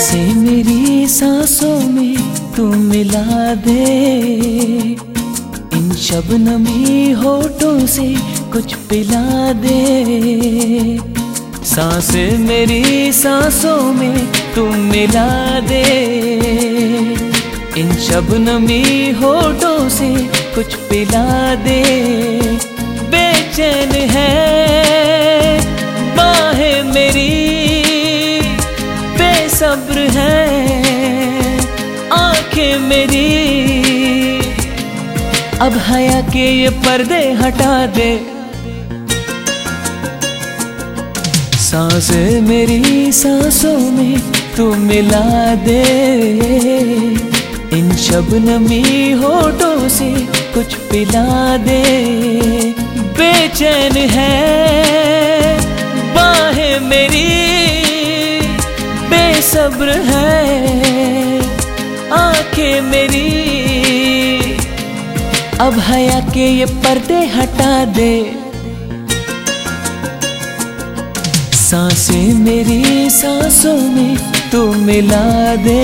साँसें मेरी सांसों में तू मिला दे। इन शबनमी होठों से कुछ पिला दे। साँसें मेरी सांसों में तू मिला दे। इन शबनमी होठों से कुछ पिला दे। बेचैन मेरी अब हया के ये पर्दे हटा दे। सांस मेरी सांसों में तू मिला दे। इन शबनमी होठों से कुछ पिला दे। बेचैन है बाहें मेरी, बेसब्र है। आँखें मेरी। अब हया के ये पर्दे हटा दे। साँसें मेरी सांसों में तू मिला दे।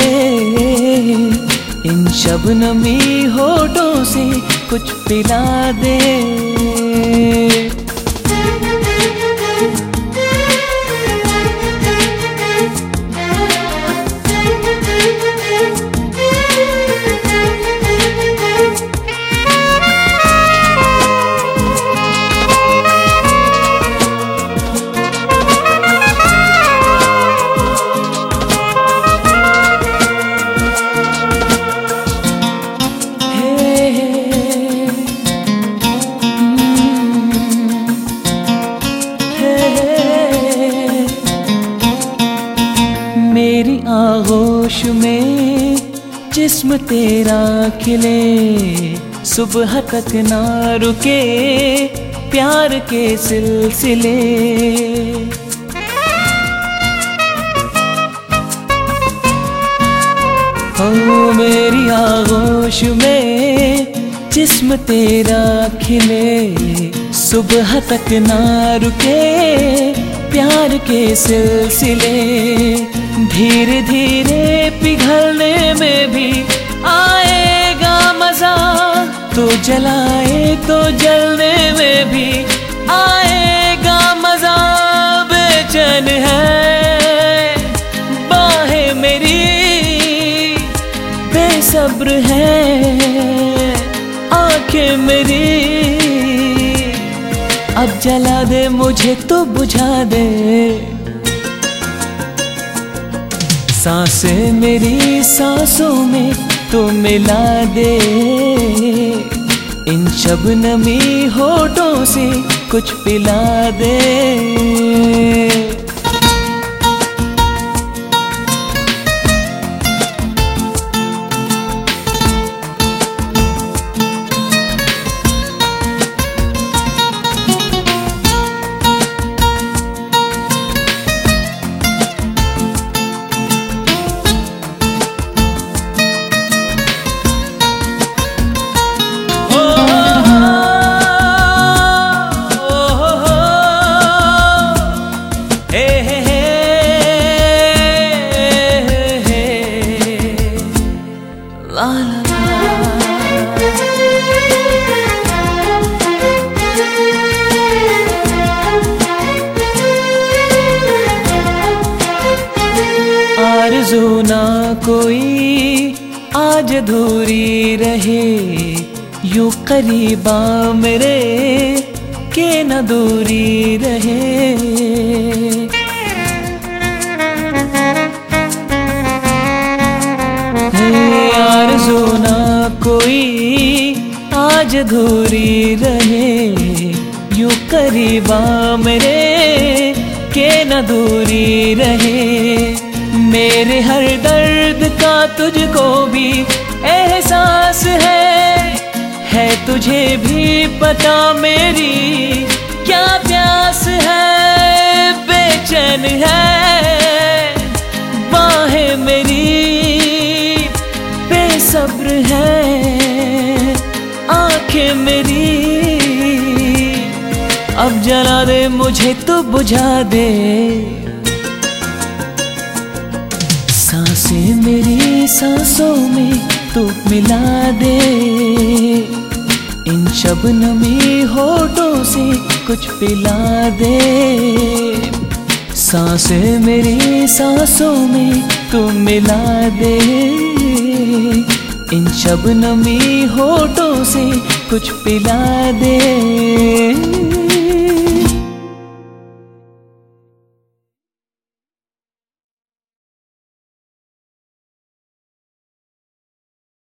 इन शबनमी होठों से कुछ पिला दे। आगोश में जिस्म तेरा खिले। सुबह तक ना रुके प्यार के सिलसिले। हो मेरी आगोश में जिस्म तेरा खिले। सुबह तक ना रुके प्यार के सिलसिले। धीरे धीरे जलाए तो जलने में भी आएगा मज़ा, बेचैन है। बाहें मेरी बेसब्र है, आँखें मेरी। अब जला दे, मुझे तो बुझा दे। साँसें मेरी सांसों में तो मिला दे। इन शबनमी होठों से कुछ पिला दे। आरज़ू ना कोई, आज धूरी रहे। यू करीबा मेरे, के न दूरी रहे। आरज़ू ना कोई, आज धूरी रहे। यू करीबा मेरे, के न दूरी रहे। मेरे हर दर्द का तुझको भी एहसास है। है तुझे भी पता मेरी क्या प्यास है। बेचैन है बाहें मेरी बेसब्र है। आँखें मेरी अब जला दे, मुझे तो बुझा दे। साँसें मेरी सांसों में तू मिला दे। इन शबनमी होठों से कुछ पिला दे। साँसें मेरी सांसों में तू मिला दे। इन शबनमी होठों से कुछ पिला दे।